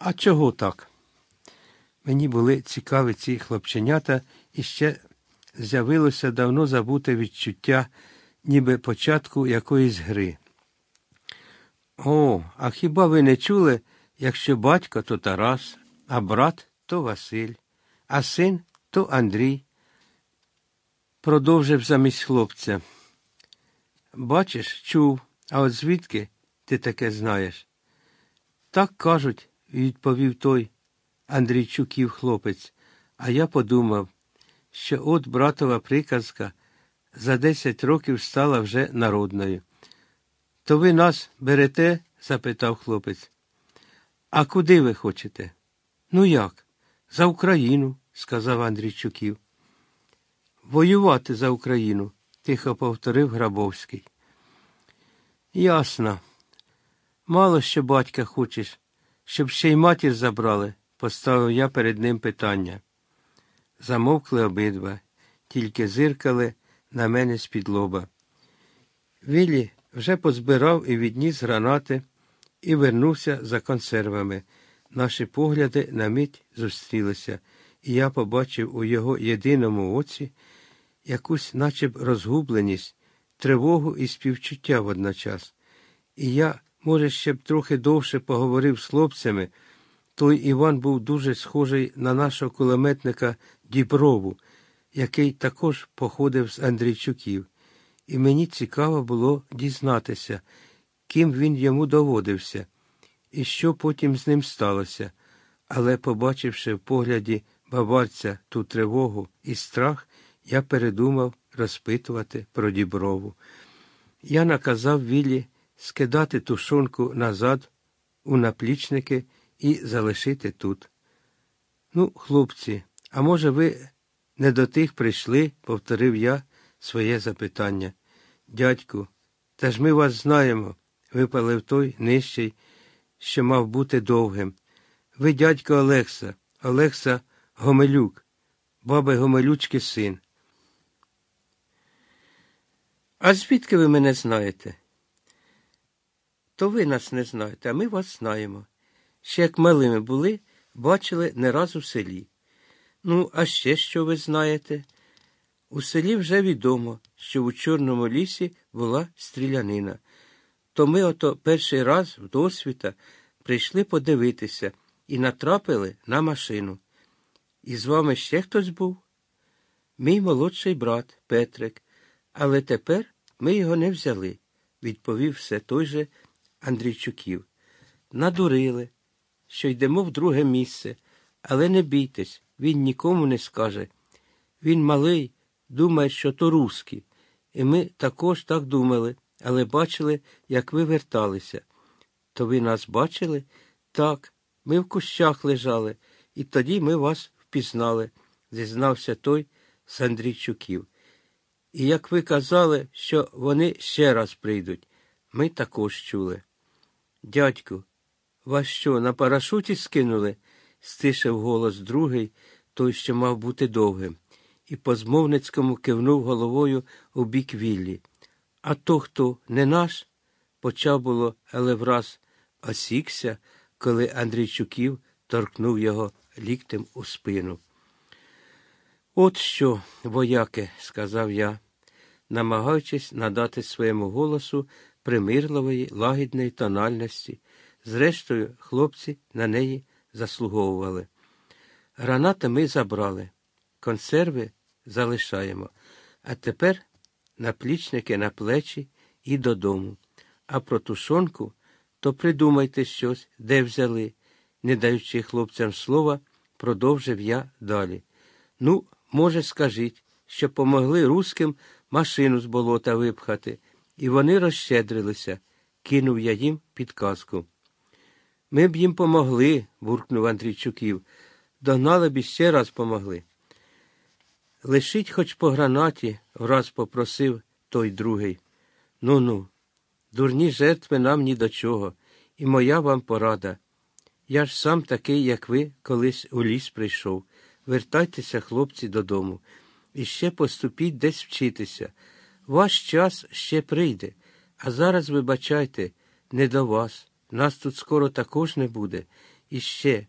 А чого так? Мені були цікаві ці хлопченята, і ще з'явилося давно забуте відчуття, ніби початку якоїсь гри. О, а хіба ви не чули, якщо батько то Тарас, а брат то Василь, а син то Андрій? Продовжив замість хлопця. Бачиш, чув, а от звідки ти таке знаєш? Так кажуть, відповів той Андрійчуків хлопець, а я подумав, що от братова приказка за десять років стала вже народною. То ви нас берете? запитав хлопець. А куди ви хочете? Ну як? За Україну, сказав Андрійчуків. Воювати за Україну, тихо повторив Грабовський. Ясно. Мало що батька хочеш, щоб ще й матір забрали, поставив я перед ним питання. Замовкли обидва, тільки зиркали на мене з-під лоба. Віллі вже позбирав і відніс гранати і вернувся за консервами. Наші погляди на мить зустрілися, і я побачив у його єдиному оці якусь наче б розгубленість, тривогу і співчуття водночас. І я, може, ще б трохи довше поговорив з хлопцями. Той Іван був дуже схожий на нашого кулеметника Діброву, який також походив з Андрійчуків, і мені цікаво було дізнатися, ким він йому доводився, і що потім з ним сталося. Але, побачивши в погляді баварця ту тривогу і страх, я передумав розпитувати про діброву. Я наказав Віллі скидати тушонку назад у наплічники і залишити тут. Ну, хлопці, а може, ви не до тих прийшли, повторив я своє запитання. Дядьку, та ж ми вас знаємо, випалив той нижчий, що мав бути довгим. Ви дядько Олекса, Олекса Гомелюк, баби Гомелючки син. А звідки ви мене знаєте? То ви нас не знаєте, а ми вас знаємо. Ще як малими були, бачили не раз у селі. Ну, а ще що ви знаєте? У селі вже відомо, що у Чорному лісі була стрілянина. То ми ото перший раз в досвіта прийшли подивитися і натрапили на машину. І з вами ще хтось був? Мій молодший брат Петрик, але тепер ми його не взяли, відповів все той же Андрійчуків. Надурили, що йдемо в друге місце, але не бійтесь, він нікому не скаже. Він малий, думає, що то русський. І ми також так думали, але бачили, як ви верталися. То ви нас бачили? Так, ми в кущах лежали, і тоді ми вас впізнали, зізнався той з Андрійчуків. І як ви казали, що вони ще раз прийдуть, ми також чули. Дядьку, вас що, на парашуті скинули? стишив голос другий, той, що мав бути довгим, і по змовницькому кивнув головою у бік Віллі. А то хто не наш? почав було, але враз осікся, коли Андрійчуків торкнув його ліктем у спину. От що, вояки, сказав я, намагаючись надати своєму голосу примирливої, лагідної тональності. Зрештою, хлопці на неї заслуговували. Гранати ми забрали, консерви залишаємо, а тепер наплічники на плечі і додому. А про тушонку то придумайте щось, де взяли, не даючи хлопцям слова, продовжив я далі. Ну, може, скажіть, що помогли руським машину з болота випхати, і вони розщедрилися, кинув я їм підказку. Ми б їм помогли, буркнув Андрійчуків. Догнали б і ще раз помогли. Лишіть хоч по гранаті, враз попросив той другий. Ну ну, дурні жертви нам ні до чого, і моя вам порада. Я ж сам такий, як ви, колись у ліс прийшов. Вертайтеся, хлопці, додому, і ще поступіть десь вчитися. Ваш час ще прийде, а зараз, вибачайте, не до вас. Нас тут скоро також не буде, іще